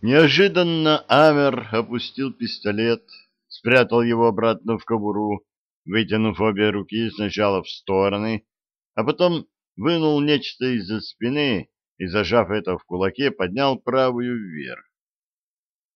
Неожиданно Амер опустил пистолет, спрятал его обратно в кобуру, вытянув обе руки сначала в стороны, а потом вынул нечто из-за спины и, зажав это в кулаке, поднял правую вверх.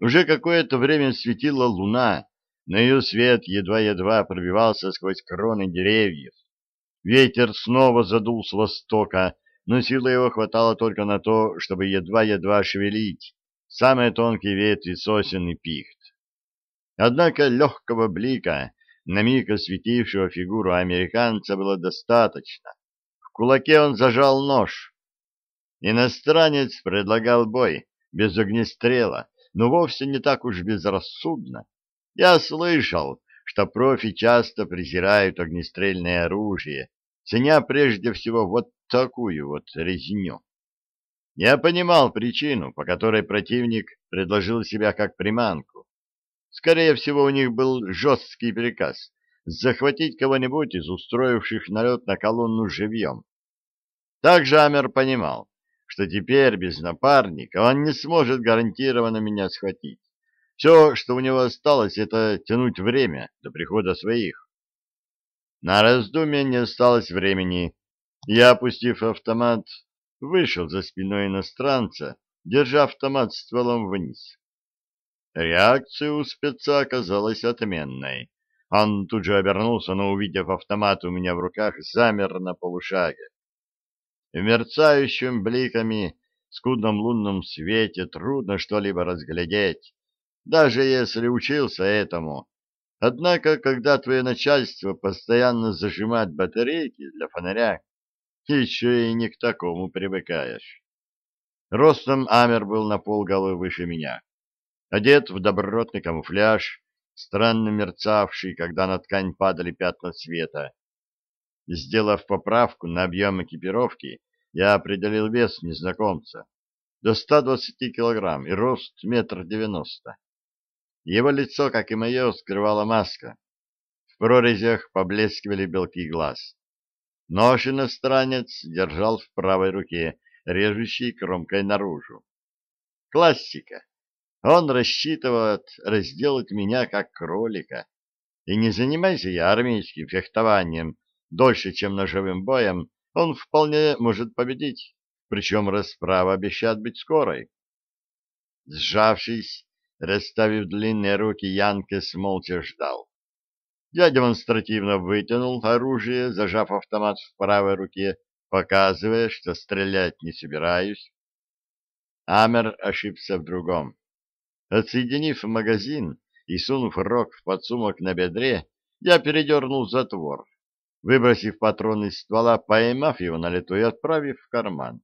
Уже какое-то время светила луна, но ее свет едва-едва пробивался сквозь кроны деревьев. Ветер снова задул с востока, но силы его хватало только на то, чтобы едва-едва шевелить самые тонкие ветви сосен и пихт. Однако легкого блика, на миг осветившего фигуру американца, было достаточно. В кулаке он зажал нож. Иностранец предлагал бой, без огнестрела, но вовсе не так уж безрассудно. Я слышал, что профи часто презирают огнестрельное оружие, ценя прежде всего вот такую вот резню. Я понимал причину, по которой противник предложил себя как приманку. Скорее всего, у них был жесткий приказ захватить кого-нибудь из устроивших налет на колонну живьем. Также Амер понимал, что теперь без напарника он не сможет гарантированно меня схватить. Все, что у него осталось, это тянуть время до прихода своих. На раздумье не осталось времени. Я, опустив автомат, вышел за спиной иностранца, держа автомат стволом вниз. Реакция у спеца оказалась отменной. Он тут же обернулся, но, увидев автомат у меня в руках, замер на полушаге. В мерцающем бликами скудном лунном свете трудно что-либо разглядеть, даже если учился этому. Однако, когда твое начальство постоянно зажимает батарейки для фонаря, еще и не к такому привыкаешь. Ростом Амер был на полголовы выше меня. Одет в добротный камуфляж, странно мерцавший, когда на ткань падали пятна света. Сделав поправку на объем экипировки, я определил вес незнакомца до 120 килограмм и рост метр девяносто. Его лицо, как и мое, скрывала маска. В прорезях поблескивали белки глаз. Нож иностранец держал в правой руке, режущий кромкой наружу. Классика. Он рассчитывает разделать меня как кролика. И не занимайся я армейским фехтованием дольше, чем ножевым боем, он вполне может победить, причем расправа обещает быть скорой. Сжавшись, расставив длинные руки, Янкес молча ждал. Я демонстративно вытянул оружие, зажав автомат в правой руке, показывая, что стрелять не собираюсь. Амер ошибся в другом. Отсоединив магазин и сунув рог в подсумок на бедре, я передернул затвор, выбросив патрон из ствола, поймав его на лету и отправив в карман.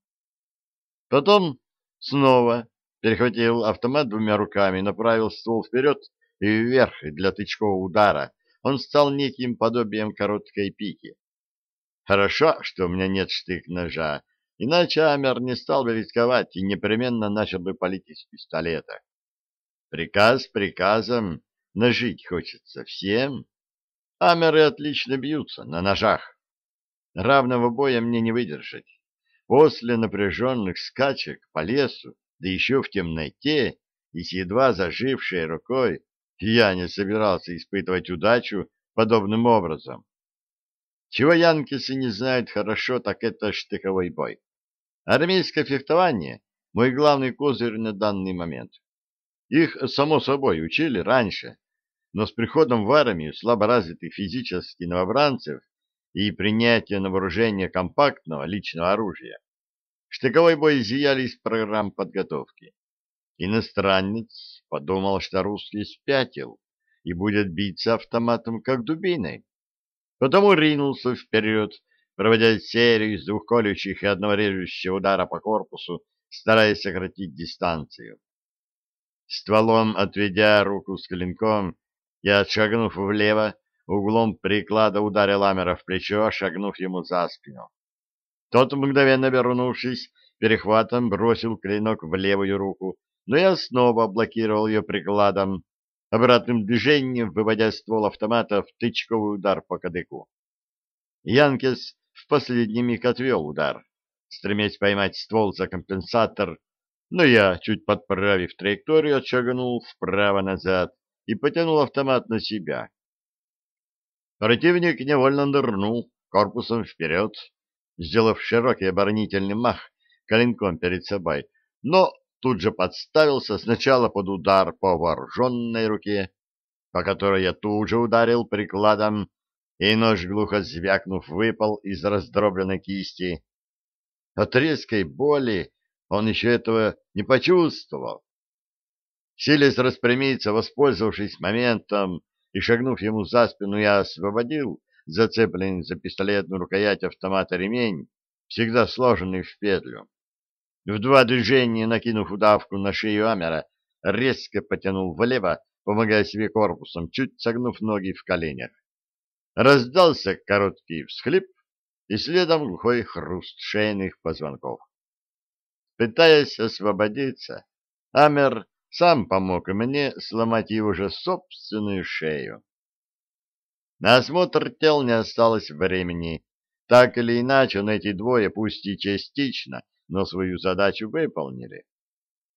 Потом снова перехватил автомат двумя руками, направил ствол вперед и вверх для тычкового удара, он стал неким подобием короткой пики. Хорошо, что у меня нет штык-ножа, иначе Амер не стал бы рисковать и непременно начал бы палить из пистолета. Приказ приказом, нажить хочется всем. Амеры отлично бьются на ножах. Равного боя мне не выдержать. После напряженных скачек по лесу, да еще в темноте и с едва зажившей рукой, я не собирался испытывать удачу подобным образом. Чего янкисы не знают хорошо, так это штыковой бой. Армейское фехтование — мой главный козырь на данный момент. Их, само собой, учили раньше, но с приходом в армию слаборазвитых физически новобранцев и принятия на вооружение компактного личного оружия, штыковой бой изъяли из программ подготовки. Иностранец подумал, что русский спятил и будет биться автоматом, как дубиной. Потому ринулся вперед, проводя серию из двух колющих и одного режущего удара по корпусу, стараясь сократить дистанцию. Стволом отведя руку с клинком, я, отшагнув влево, углом приклада ударил Амера в плечо, шагнув ему за спину. Тот, мгновенно вернувшись, перехватом бросил клинок в левую руку, но я снова блокировал ее прикладом, обратным движением выводя ствол автомата в тычковый удар по кадыку. Янкес в последний миг отвел удар, стремясь поймать ствол за компенсатор, но я, чуть подправив траекторию, отшагнул вправо-назад и потянул автомат на себя. Противник невольно нырнул корпусом вперед, сделав широкий оборонительный мах коленком перед собой, но тут же подставился сначала под удар по вооруженной руке, по которой я тут же ударил прикладом, и нож, глухо звякнув, выпал из раздробленной кисти. От резкой боли он еще этого не почувствовал. Силясь распрямиться, воспользовавшись моментом и шагнув ему за спину, я освободил зацепленный за пистолетную рукоять автомата ремень, всегда сложенный в петлю. В два движения, накинув удавку на шею Амера, резко потянул влево, помогая себе корпусом, чуть согнув ноги в коленях. Раздался короткий всхлип и следом глухой хруст шейных позвонков. Пытаясь освободиться, Амер сам помог мне сломать его же собственную шею. На осмотр тел не осталось времени. Так или иначе, но эти двое, пусть и частично, но свою задачу выполнили.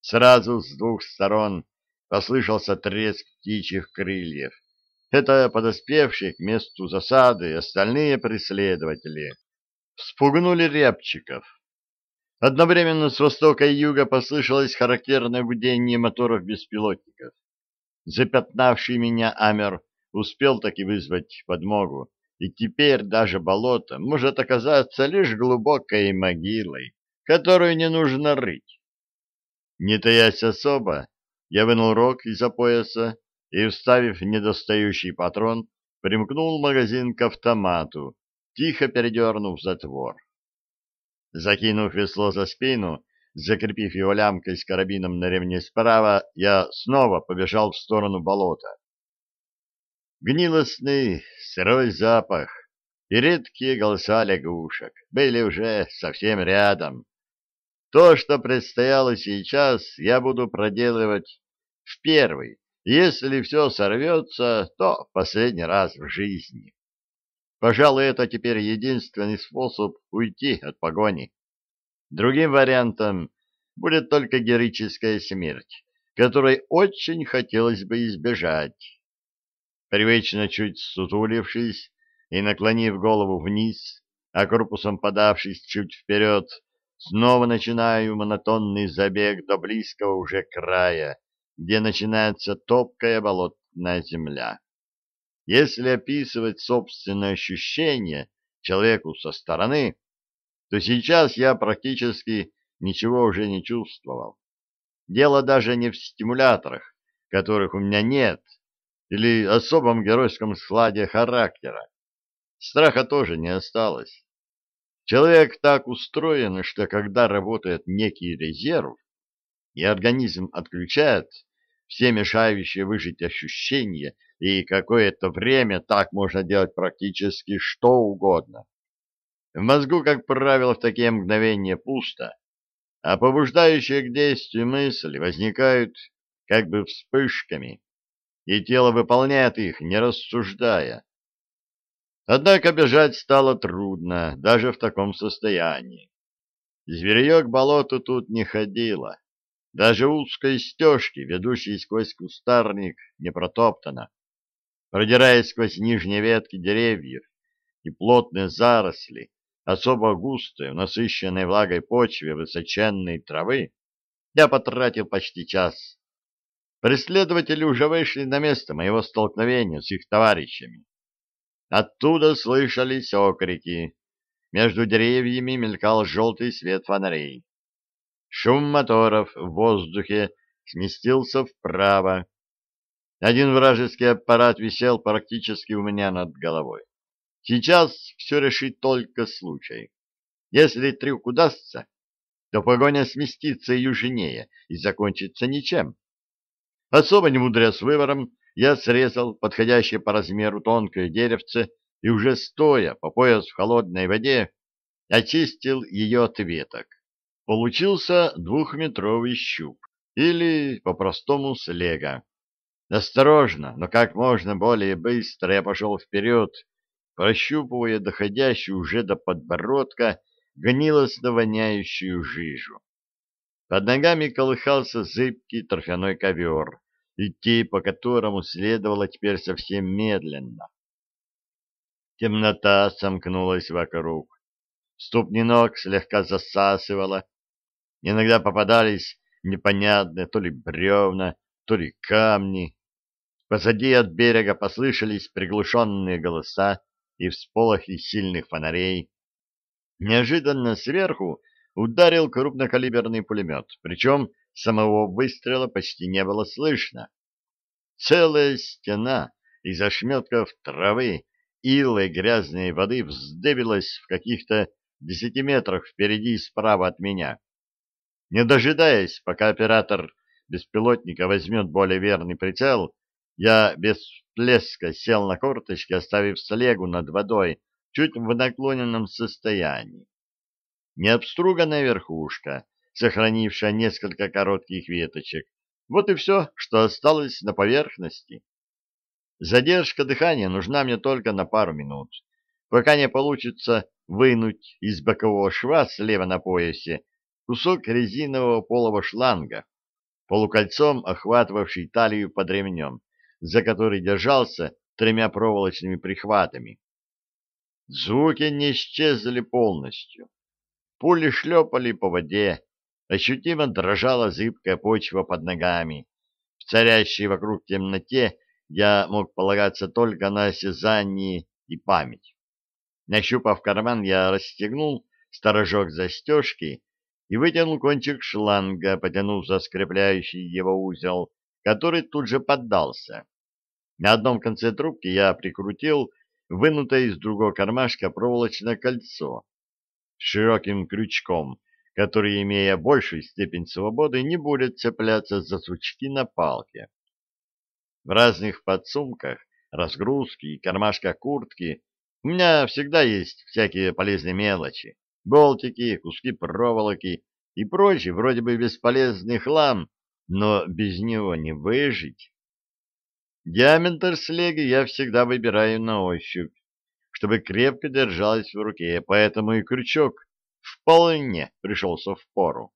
Сразу с двух сторон послышался треск птичьих крыльев. Это подоспевшие к месту засады остальные преследователи. Вспугнули рябчиков. Одновременно с востока и юга послышалось характерное гудение моторов беспилотников. Запятнавший меня Амер успел таки вызвать подмогу, и теперь даже болото может оказаться лишь глубокой могилой, которую не нужно рыть. Не таясь особо, я вынул рог из-за пояса и, вставив недостающий патрон, примкнул магазин к автомату, тихо передернув затвор. Закинув весло за спину, закрепив его лямкой с карабином на ремне справа, я снова побежал в сторону болота. Гнилостный сырой запах и редкие голоса лягушек были уже совсем рядом. То, что предстояло сейчас, я буду проделывать в первый, если все сорвется, то последний раз в жизни. Пожалуй, это теперь единственный способ уйти от погони. Другим вариантом будет только героическая смерть, которой очень хотелось бы избежать. Привычно чуть сутулившись и наклонив голову вниз, а корпусом подавшись чуть вперед, снова начинаю монотонный забег до близкого уже края, где начинается топкая болотная земля. Если описывать собственные ощущения человеку со стороны, то сейчас я практически ничего уже не чувствовал. Дело даже не в стимуляторах, которых у меня нет, или особом геройском складе характера. Страха тоже не осталось. Человек так устроен, что когда работает некий резерв, и организм отключает все мешающие выжить ощущения, и какое-то время так можно делать практически что угодно. В мозгу, как правило, в такие мгновения пусто, а побуждающие к действию мысли возникают как бы вспышками, и тело выполняет их, не рассуждая. Однако бежать стало трудно, даже в таком состоянии. Зверье к болоту тут не ходило. Даже узкой стежки, ведущей сквозь кустарник, не протоптана. Продираясь сквозь нижние ветки деревьев и плотные заросли, особо густой, насыщенной влагой почве высоченной травы, я потратил почти час. Преследователи уже вышли на место моего столкновения с их товарищами. Оттуда слышались окрики. Между деревьями мелькал желтый свет фонарей. Шум моторов в воздухе сместился вправо. Один вражеский аппарат висел практически у меня над головой. Сейчас все решит только случай. Если трюк удастся, то погоня сместится южнее и закончится ничем. Особо не мудря с выбором, я срезал подходящее по размеру тонкое деревце и уже стоя по пояс в холодной воде очистил ее от веток. Получился двухметровый щуп, или, по-простому, слега. Осторожно, но как можно более быстро я пошел вперед, прощупывая доходящую уже до подбородка гнилостно воняющую жижу. Под ногами колыхался зыбкий торфяной ковер, идти по которому следовало теперь совсем медленно. Темнота сомкнулась вокруг. Ступни ног слегка засасывала. Иногда попадались непонятные то ли бревна, то ли камни. Позади от берега послышались приглушенные голоса и всполохи сильных фонарей. Неожиданно сверху ударил крупнокалиберный пулемет, причем самого выстрела почти не было слышно. Целая стена из ошметков травы, ила и грязной воды вздыбилась в каких-то десяти метрах впереди и справа от меня. Не дожидаясь, пока оператор беспилотника возьмет более верный прицел, я без всплеска сел на корточки, оставив слегу над водой чуть в наклоненном состоянии. Необструганная верхушка, сохранившая несколько коротких веточек, вот и все, что осталось на поверхности. Задержка дыхания нужна мне только на пару минут, пока не получится вынуть из бокового шва слева на поясе кусок резинового полого шланга, полукольцом охватывавший талию под ремнем, за который держался тремя проволочными прихватами. Звуки не исчезли полностью. Пули шлепали по воде, ощутимо дрожала зыбкая почва под ногами. В царящей вокруг темноте я мог полагаться только на осязание и память. Нащупав карман, я расстегнул сторожок застежки и вытянул кончик шланга, потянув за скрепляющий его узел, который тут же поддался. На одном конце трубки я прикрутил вынутое из другого кармашка проволочное кольцо с широким крючком, который, имея большую степень свободы, не будет цепляться за сучки на палке. В разных подсумках, разгрузки и кармашках куртки у меня всегда есть всякие полезные мелочи, болтики, куски проволоки и прочий вроде бы бесполезный хлам, но без него не выжить. Диаметр слеги я всегда выбираю на ощупь, чтобы крепко держалась в руке, поэтому и крючок вполне пришелся в пору.